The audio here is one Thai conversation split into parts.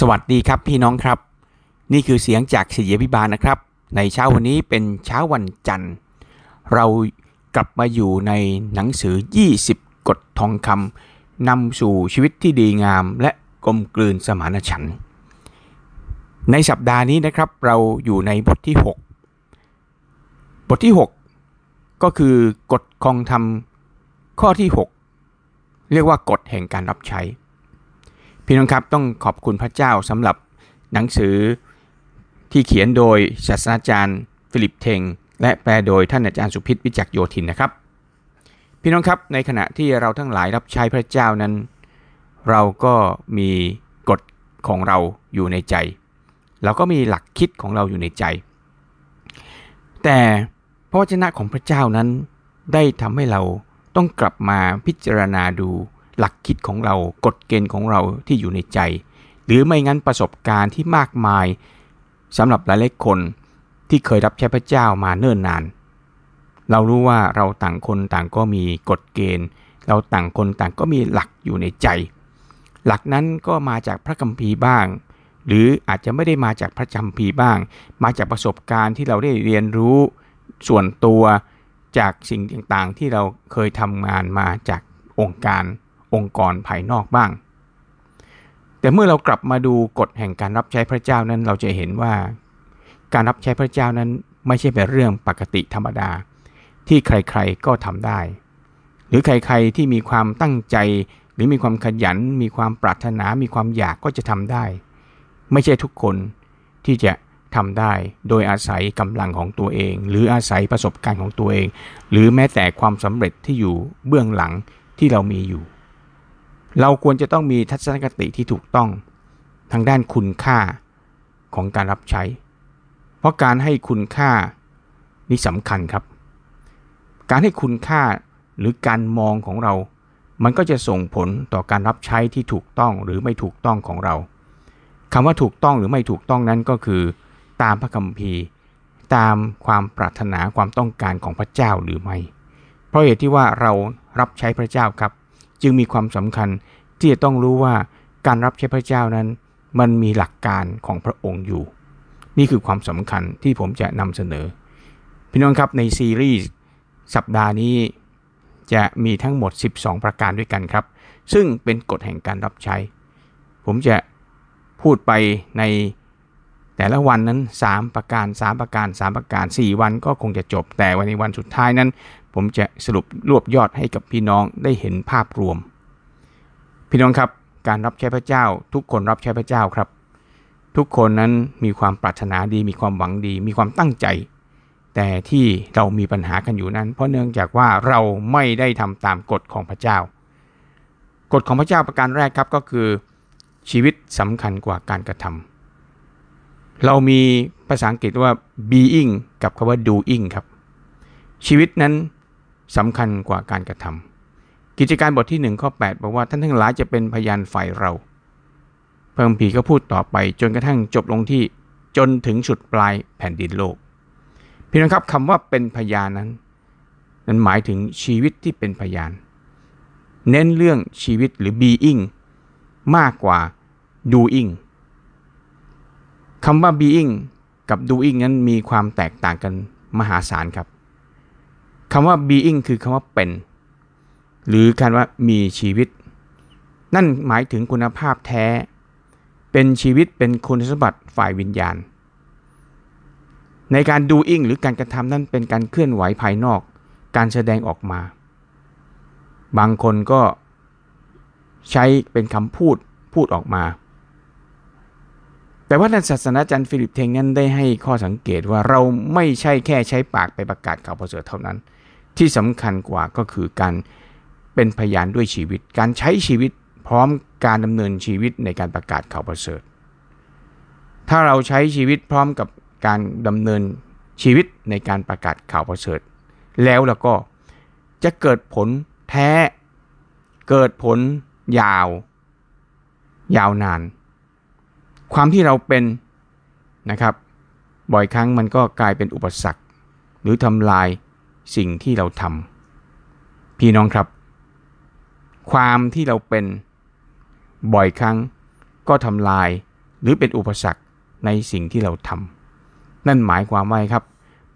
สวัสดีครับพี่น้องครับ นี่คือเสียงจากศิยพิบาลนะครับ ในเช้าวันนี้เป็นเช้าวันจันทร์ เรากลับมาอยู่ในหนังสือ 20 กฎทองคำนำสู่ชีวิตที่ดีงามและกลมกลืนสมานฉันท์ในสัปดาห์นี้นะครับเราอยู่ในบทที่ 6 บทที่ 6 ก็คือกฎคองธรรมข้อที่ 6 เรียกว่ากฎแห่งการรับใช้ พี่น้องครับต้องขอบคุณพระเจ้าสำหรับหนังสือที่เขียนโดยศาสตราจารย์ฟิลิปเทง และแปลโดยท่านอาจารย์สุพิษวิจักโยธินนะครับ พี่น้องครับในขณะที่เราทั้งหลายรับใช้พระเจ้านั้น เราก็มีกฎของเราอยู่ในใจ เราก็มีหลักคิดของเราอยู่ในใจ แต่พระวจนะของพระเจ้านั้นได้ทำให้เราต้องกลับมาพิจารณาดู หลักคิดของเรากฎเกณฑ์ของเราที่อยู่ในใจ หรือไม่งั้นประสบการณ์ที่มากมายสำหรับหลายๆคนที่เคยรับใช้พระเจ้ามาเนิ่นนาน เรารู้ว่าเราต่างคนต่างก็มีกฎเกณฑ์ เราต่างคนต่างก็มีหลักอยู่ในใจ หลักนั้นก็มาจากพระคัมภีร์บ้าง หรืออาจจะไม่ได้มาจากพระคัมภีร์บ้าง มาจากประสบการณ์ที่เราได้เรียนรู้ส่วนตัวจากสิ่งต่างๆที่เราเคยทำงานมาจากองค์การ องค์กรภายนอกบ้าง แต่เมื่อเรากลับมาดูกฎแห่งการรับใช้พระเจ้านั้นเราจะเห็นว่า การรับใช้พระเจ้านั้นไม่ใช่เป็นเรื่องปกติธรรมดา ที่ใครๆก็ทำได้ หรือใครๆที่มีความตั้งใจ หรือมีความขยัน มีความปรารถนา มีความอยากก็จะทำได้ ไม่ใช่ทุกคนที่จะทำได้โดยอาศัยกำลังของตัวเอง หรืออาศัยประสบการณ์ของตัวเอง หรือแม้แต่ความสำเร็จที่อยู่เบื้องหลังที่เรามีอยู่ เราควรจะต้องมีทัศนคติที่ถูกต้อง ทางด้านคุณค่าของการรับใช้ เพราะการให้คุณค่านี่สำคัญครับ การให้คุณค่าหรือการมองของเรา มันก็จะส่งผลต่อการรับใช้ที่ถูกต้องหรือไม่ถูกต้องของเราคำว่าถูกต้องหรือไม่ถูกต้องนั้นก็คือ ตามพระคัมภีร์ ตามความปรารถนาความต้องการของพระเจ้าหรือไม่ เพราะเหตุที่ว่าเรารับใช้พระเจ้าครับ จึงมีความสำคัญที่จะต้องรู้ว่าการรับใช้พระเจ้านั้น มันมีหลักการของพระองค์อยู่ นี่คือความสำคัญที่ผมจะนำเสนอ พี่น้องครับในซีรีส์สัปดาห์นี้จะมีทั้งหมด 12 ประการด้วยกันครับ ซึ่งเป็นกฎแห่งการรับใช้ ผมจะพูดไปใน แต่ละวันนั้น 3 ประการ 3 ประการ 3 ประการ 4 วันก็คงจะจบ แต่วันในวันสุดท้ายนั้น ผมจะสรุปรวบยอดให้กับพี่น้องได้เห็นภาพรวม พี่น้องครับการรับใช้พระเจ้า ทุกคนรับใช้พระเจ้าครับ ทุกคนนั้นมีความปรารถนาดี มีความหวังดี มีความตั้งใจ แต่ที่เรามีปัญหากันอยู่นั้น เพราะเนื่องจากว่าเราไม่ได้ทำตามกฎของพระเจ้ากฎของพระเจ้าประการแรกครับก็คือ ชีวิตสำคัญกว่าการกระทำ เรามีภาษาอังกฤษว่า being กับคาว่า doing ครับ ชีวิตนั้นสำคัญกว่าการกระทำกิจการบทที่ 1 ข้อ 8 บอกว่าท่านทั้งหลายจะเป็นพยานฝ่ายเรา เพิ่มผีก็พูดต่อไปจนกระทั่งจบลงที่จนถึงสุดปลายแผ่นดินโลก พี่น้องครับคำว่าเป็นพยานนั้น นั้นหมายถึงชีวิตที่เป็นพยาน เน้นเรื่องชีวิตหรือ being มากกว่า doing คำว่า being กับ doing นั้นมีความแตกต่างกันมหาศาลครับคำว่า being คือคำว่าเป็น หรือคำว่ามีชีวิต นั่นหมายถึงคุณภาพแท้ เป็นชีวิตเป็นคุณสมบัติฝ่ายวิญญาณ ในการ doing หรือการกระทำนั่นเป็นการเคลื่อนไหวภายนอก การแสดงออกมา บางคนก็ใช้เป็นคำพูดพูดออกมา แต่ว่าท่านศาสนาจารย์ฟิลิปเทงนั้นได้ให้ข้อสังเกตว่าเราไม่ใช่แค่ใช้ปากไปประกาศข่าวประเสริฐเท่านั้น ที่สำคัญกว่าก็คือการเป็นพยานด้วยชีวิต การใช้ชีวิตพร้อมการดำเนินชีวิตในการประกาศข่าวประเสริฐ ถ้าเราใช้ชีวิตพร้อมกับการดำเนินชีวิตในการประกาศข่าวประเสริฐ แล้วแล้วก็จะเกิดผลแท้ เกิดผลยาว ยาวนาน ความที่เราเป็นนะครับ บ่อยครั้งมันก็กลายเป็นอุปสรรค หรือทำลายสิ่งที่เราทำพี่น้องครับ ความที่เราเป็นบ่อยครั้งก็ทำลายหรือเป็นอุปสรรคในสิ่งที่เราทำนั่นหมายความว่าครับ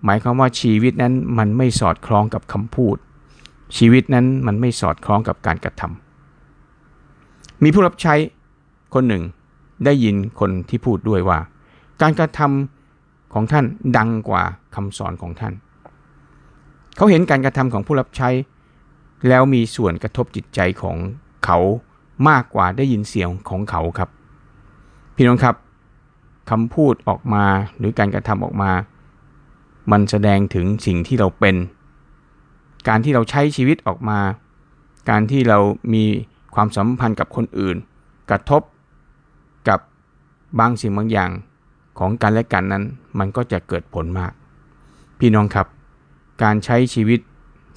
หมายความว่าชีวิตนั้นมันไม่สอดคล้องกับคำพูด ชีวิตนั้นมันไม่สอดคล้องกับการกระทำมีผู้รับใช้คนหนึ่ง ได้ยินคนที่พูดด้วยว่า การกระทำของท่านดังกว่าคำสอนของท่าน เขาเห็นการกระทำของผู้รับใช้ แล้วมีส่วนกระทบจิตใจของเขามากกว่าได้ยินเสียงของเขาครับ พี่น้องครับคำพูดออกมาหรือการกระทำออกมา มันแสดงถึงสิ่งที่เราเป็น การที่เราใช้ชีวิตออกมา การที่เรามีความสัมพันธ์กับคนอื่น กระทบ กับบางสิ่งบางอย่างของกันและกันนั้น มันก็จะเกิดผลมาก พี่น้องครับ การใช้ชีวิต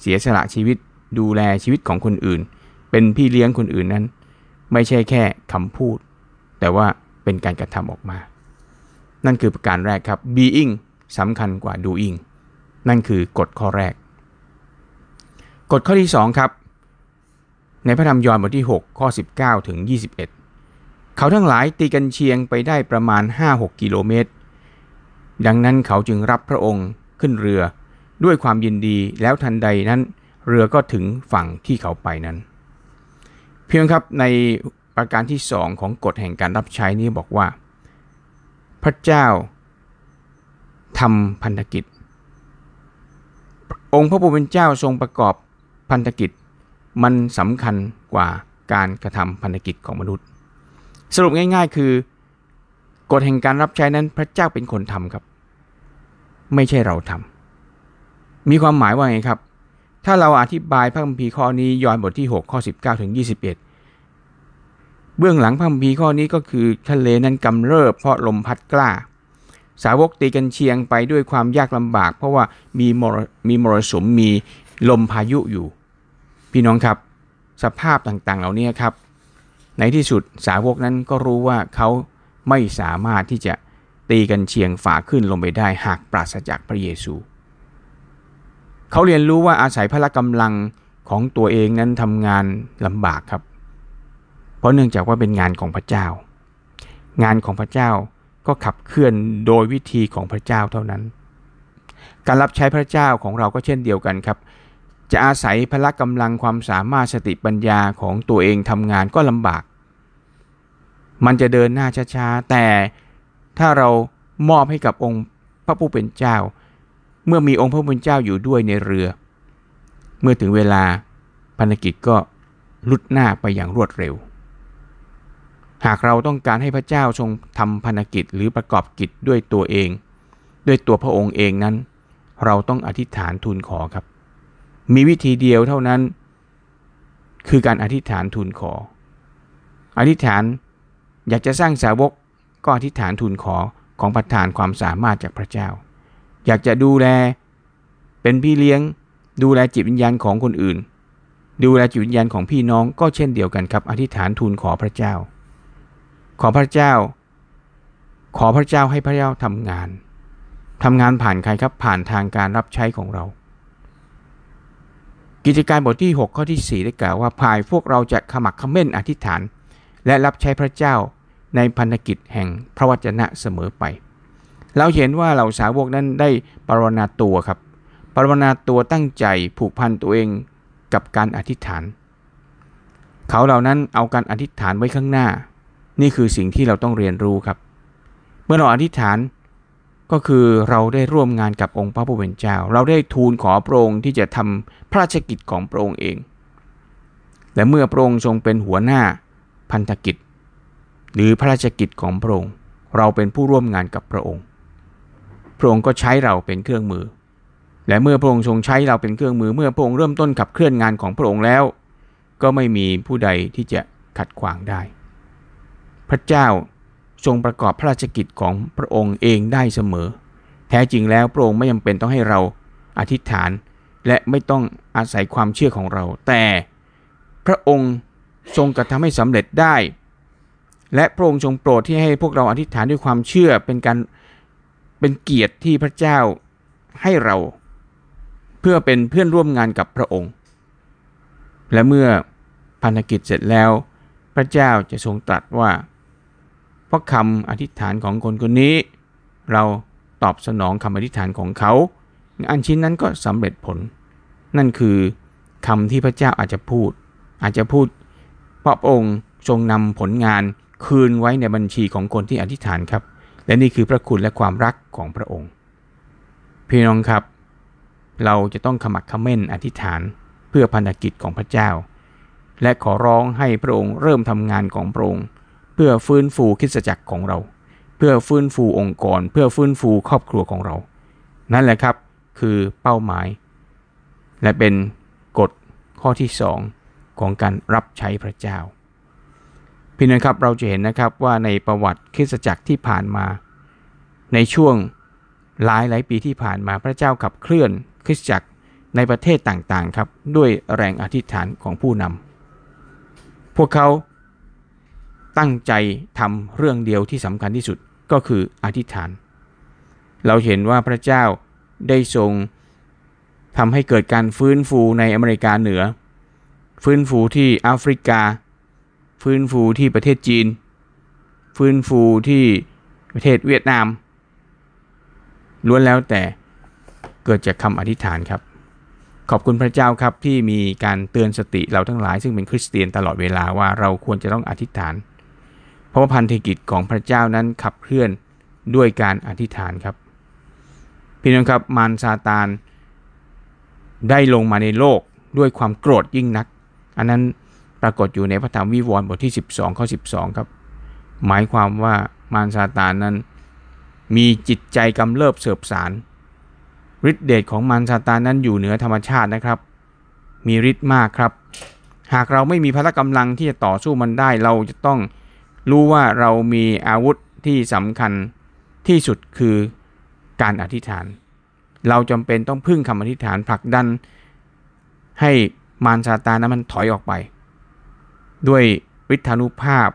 เสียสละชีวิต ดูแลชีวิตของคนอื่น เป็นพี่เลี้ยงคนอื่นนั้น ไม่ใช่แค่คำพูด แต่ว่าเป็นการกระทำออกมา นั่นคือประการแรกครับ being สำคัญกว่า doing นั่นคือกฎข้อแรก กฎข้อที่ 2 ครับ ในพระธรรมยอห์นบทที่ 6 ข้อ 19 ถึง 21 เขาทั้งหลายตีกันเชียงไปได้ประมาณ 5-6 กิโลเมตร ดังนั้นเขาจึงรับพระองค์ขึ้นเรือด้วยความยินดีแล้วทันใดนั้นเรือก็ถึงฝั่งที่เขาไปนั้น เพียงครับในประการที่สองของกฎแห่งการรับใช้นี้บอกว่า พระเจ้าทำพันธกิจ องค์พระผู้เป็นเจ้าทรงประกอบพันธกิจ มันสำคัญกว่าการกระทำพันธกิจของมนุษย์ สรุปง่าย ๆ คือกฎแห่งการรับใช้นั้นพระเจ้าเป็นคนทำครับ ไม่ใช่เราทำมีความหมายว่าไงครับ ถ้าเราอธิบายพระคัมภีร์ข้อนี้ย้อนบทที่ 6 ข้อ 19 ถึง 21 เบื้องหลังพระคัมภีร์ข้อนี้ก็คือทะเลนั้นกำเริบเพราะลมพัดกล้า สาวกตีกันเชียงไปด้วยความยากลำบาก เพราะว่ามีมรมีมรสุมมีลมพายุอยู่ พี่น้องครับ สภาพต่างๆ เหล่านี้ครับ ในที่สุดสาวกนั้นก็รู้ว่าเขาไม่สามารถที่จะตีกันเชียงฝ่าขึ้นลงไปได้หากปราศจากพระเยซู เขาเรียนรู้ว่าอาศัยพละกำลังของตัวเองนั้นทำงานลำบากครับ เพราะเนื่องจากว่าเป็นงานของพระเจ้า งานของพระเจ้าก็ขับเคลื่อนโดยวิธีของพระเจ้าเท่านั้น การรับใช้พระเจ้าของเราก็เช่นเดียวกันครับ จะอาศัยพละกำลังความสามารถสติปัญญาของตัวเองทำงานก็ลำบาก มันจะเดินหน้าช้าๆ แต่ถ้าเรามอบให้กับองค์พระผู้เป็นเจ้า เมื่อมีองค์พระผู้เป็นเจ้าอยู่ด้วยในเรือ เมื่อถึงเวลาภารกิจก็ลุดหน้าไปอย่างรวดเร็ว หากเราต้องการให้พระเจ้าทรงทำภารกิจหรือประกอบกิจด้วยตัวเอง ด้วยตัวพระองค์เองนั้น เราต้องอธิษฐานทูลขอครับ มีวิธีเดียวเท่านั้น คือการอธิษฐานทูลขอ อธิษฐาน อยากจะสร้างสาวกก็อธิษฐานทูลขอของประทานความสามารถจากพระเจ้า อยากจะดูแล เป็นพี่เลี้ยง ดูแลจิตวิญญาณของคนอื่น ดูแลจิตวิญญาณของพี่น้องก็เช่นเดียวกันครับ อธิษฐานทูลขอพระเจ้า ขอพระเจ้า ขอพระเจ้าให้พระเจ้าทำงานทำงานผ่านใครครับผ่านทางการรับใช้ของเรา กิจการบทที่ 6 ข้อที่ 4 ได้กล่าวว่าภายพวกเราจะขมักขม้นอธิษฐาน และรับใช้พระเจ้า ในพันธกิจแห่งพระวจนะเสมอไป เราเห็นว่าเหล่าสาวกนั้นได้ปรนนาตัวครับ ปรนนาตัวตั้งใจผูกพันตัวเองกับการอธิษฐาน เขาเหล่านั้นเอาการอธิษฐานไว้ข้างหน้า นี่คือสิ่งที่เราต้องเรียนรู้ครับ เมื่อเราอธิษฐานก็คือเราได้ร่วมงานกับองค์พระผู้เป็นเจ้า เราได้ทูลขอพระองค์ที่จะทำพระราชกิจของพระองค์เอง และเมื่อพระองค์ทรงเป็นหัวหน้าพันธกิจ หรือพระราชกิจของพระองค์ เราเป็นผู้ร่วมงานกับพระองค์ พระองค์ก็ใช้เราเป็นเครื่องมือ และเมื่อพระองค์ทรงใช้เราเป็นเครื่องมือ เมื่อพระองค์เริ่มต้นขับเคลื่อนงานของพระองค์แล้ว ก็ไม่มีผู้ใดที่จะขัดขวางได้ พระเจ้าทรงประกอบพระราชกิจของพระองค์เองได้เสมอ แท้จริงแล้วพระองค์ไม่จำเป็นต้องให้เราอธิษฐานและไม่ต้องอาศัยความเชื่อของเรา แต่พระองค์ทรงกระทำให้สำเร็จได้ และพระองค์ทรงโปรดที่ให้พวกเราอธิษฐานด้วยความเชื่อเป็นการเป็นเกียรติที่พระเจ้าให้เรา เพื่อเป็นเพื่อนร่วมงานกับพระองค์ และเมื่อพันธกิจเสร็จแล้ว พระเจ้าจะทรงตรัสว่าเพราะคำอธิษฐานของคนคนนี้ เราตอบสนองคำอธิษฐานของเขา อันชิ้นนั้นก็สำเร็จผล นั่นคือคำที่พระเจ้าอาจจะพูด อาจจะพูดเพราะพระองค์ทรงนำผลงาน คืนไว้ในบัญชีของคนที่อธิษฐานครับ และนี่คือพระคุณและความรักของพระองค์ พี่น้องครับ เราจะต้องขมักขม้นอธิษฐานเพื่อพันธกิจของพระเจ้า และขอร้องให้พระองค์เริ่มทำงานของพระองค์ เพื่อฟื้นฟูคริสตจักรของเรา เพื่อฟื้นฟูองค์กร เพื่อฟื้นฟูครอบครัวของเรา นั่นแหละครับคือเป้าหมาย และเป็นกฎข้อที่สองของการรับใช้พระเจ้า พี่น้องครับเราจะเห็นนะครับว่าในประวัติคริสตจักรที่ผ่านมา ในช่วงหลายหลายปีที่ผ่านมาพระเจ้าขับเคลื่อนคริสตจักรในประเทศต่างๆครับด้วยแรงอธิษฐานของผู้นำพวกเขาตั้งใจทำเรื่องเดียวที่สำคัญที่สุดก็คืออธิษฐาน เราเห็นว่าพระเจ้าได้ทรงทำให้เกิดการฟื้นฟูในอเมริกาเหนือ ฟื้นฟูที่แอฟริกา ฟื้นฟูที่ประเทศจีน ฟื้นฟูที่ประเทศเวียดนาม ล้วนแล้วแต่เกิดจากคำอธิษฐานครับ ขอบคุณพระเจ้าครับที่มีการเตือนสติเราทั้งหลาย ซึ่งเป็นคริสเตียนตลอดเวลาว่าเราควรจะต้องอธิษฐาน เพราะว่าพันธกิจของพระเจ้านั้นขับเคลื่อนด้วยการอธิษฐานครับ พี่น้องครับมารซาตานได้ลงมาในโลกด้วยความโกรธยิ่งนัก อันนั้น ปรากฏอยู่ในพระธรรมวิวรณ์บทที่ 12ข้อ12 ครับ หมายความว่ามารซาตานนั้น มีจิตใจกำเริบเสบสารฤทธิเดชของมารซาตานนั้นอยู่เหนือธรรมชาตินะครับ มีฤทธิ์มากครับ หากเราไม่มีพละกำลังที่จะต่อสู้มันได้ เราจะต้องรู้ว่าเรามีอาวุธที่สำคัญที่สุดคือการอธิษฐาน เราจำเป็นต้องพึ่งคำอธิษฐานผลักดันให้มารซาตานนั้นมันถอยออกไป ด้วยฤทธานุภาพ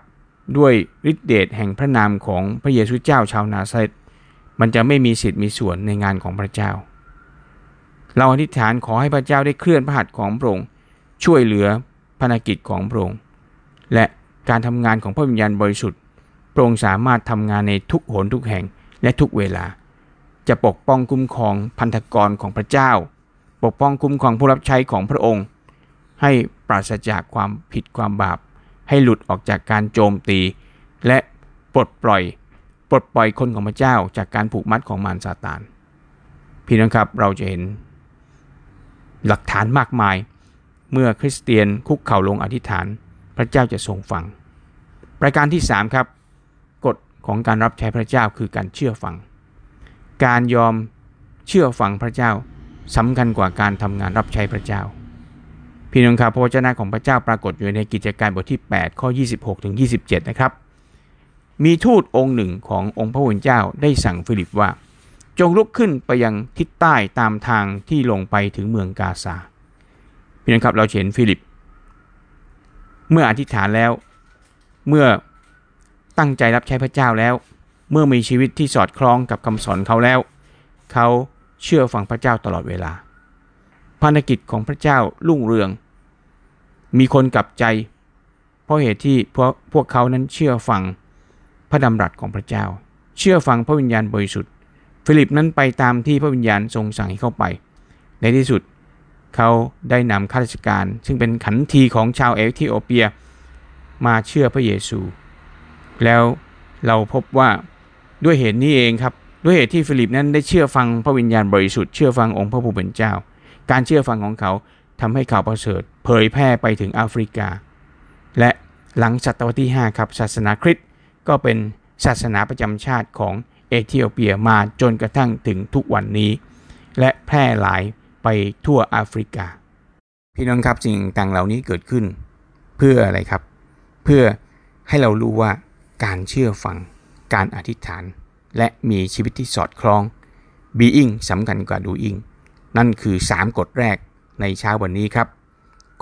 ด้วยฤทธิเดชแห่งพระนามของพระเยซูเจ้าชาวนาซาเรตมันจะไม่มีสิทธิ์มีส่วนในงานของพระเจ้า เราอธิษฐานขอให้พระเจ้าได้เคลื่อนพระหัตถ์ของพระองค์ช่วยเหลือภารกิจของพระองค์และการทำงานของพระวิญญาณบริสุทธิ์พระองค์สามารถทำงานในทุกโหนทุกแห่งและทุกเวลา จะปกป้องคุ้มครองพันธกรของพระเจ้า ปกป้องคุ้มครองผู้รับใช้ของพระองค์ ให้ปราศจากความผิดความบาป ให้หลุดออกจากการโจมตี และปลดปล่อย ปลดปล่อยคนของพระเจ้าจากการผูกมัดของมารซาตาน พี่น้องครับเราจะเห็น หลักฐานมากมาย เมื่อคริสเตียนคุกเข่าลงอธิษฐาน พระเจ้าจะทรงฟัง ประการที่ 3 ครับกฎของการรับใช้พระเจ้าคือการเชื่อฟัง การยอมเชื่อฟังพระเจ้าสำคัญกว่าการทำงานรับใช้พระเจ้า พี่น้องครับพระวจนะของพระเจ้าปรากฏอยู่ในกิจการบทที่ 8 ข้อ 26ถึง27 นะครับ มีทูตองค์หนึ่งขององค์พระผู้เป็นเจ้าได้สั่งฟิลิปว่า จงลุกขึ้นไปยังทิศใต้ตามทางที่ลงไปถึงเมืองกาซาพี่น้องครับเราเห็นฟิลิป เมื่ออธิษฐานแล้ว เมื่อตั้งใจรับใช้พระเจ้าแล้ว เมื่อมีชีวิตที่สอดคล้องกับคำสอนเขาแล้ว เขาเชื่อฟังพระเจ้าตลอดเวลาภารกิจของพระเจ้ารุ่งเรือง มีคนกลับใจ เพราะเหตุที่พวกพวกเขานั้นเชื่อฟังพระดำรัสของพระเจ้า เชื่อฟังพระวิญญาณบริสุทธิ์ ฟิลิปนั้นไปตามที่พระวิญญาณทรงสั่งให้เข้าไป ในที่สุดเขาได้นำข้าราชการ ซึ่งเป็นขันทีของชาวเอธิโอเปีย มาเชื่อพระเยซู แล้วเราพบว่าด้วยเหตุนี้เองครับ ด้วยเหตุที่ฟิลิปนั้นได้เชื่อฟังพระวิญญาณบริสุทธิ์เชื่อฟังองค์พระผู้เป็นเจ้า การเชื่อฟังของเขาทำให้ข่าวประเสริฐ เผยแพร่ไปถึงแอฟริกา และหลังศตวรรษที่ 5 ครับศาสนาคริสต์ก็เป็นศาสนาประจำชาติของเอธิโอเปียมาจนกระทั่งถึงทุกวันนี้ และแพร่หลายไปทั่วแอฟริกา พี่น้องครับสิ่งต่างเหล่านี้เกิดขึ้น เพื่ออะไรครับ เพื่อให้เรารู้ว่าการเชื่อฟัง การอธิษฐาน และมีชีวิตที่สอดคล้อง being สำคัญกว่า doing นั่นคือ 3 กฎแรกในเช้าวันนี้ครับ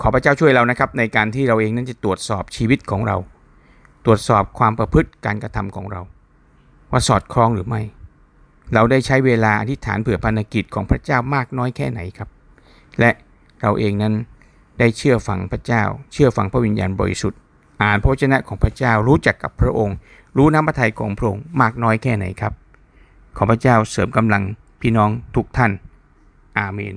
ขอพระเจ้าช่วยเรานะครับในการที่เราเองนั้นจะตรวจสอบชีวิตของเรา ตรวจสอบความประพฤติการกระทำของเรา ว่าสอดคล้องหรือไม่ เราได้ใช้เวลาอธิษฐานเผื่อพันธกิจของพระเจ้ามากน้อยแค่ไหนครับ และเราเองนั้นได้เชื่อฟังพระเจ้า เชื่อฟังพระวิญญาณบริสุทธิ์ อ่านพระวจนะของพระเจ้ารู้จักกับพระองค์ รู้น้ำพระทัยของพระองค์มากน้อยแค่ไหนครับ ขอพระเจ้าเสริมกำลังพี่น้องทุกท่าน อาเมน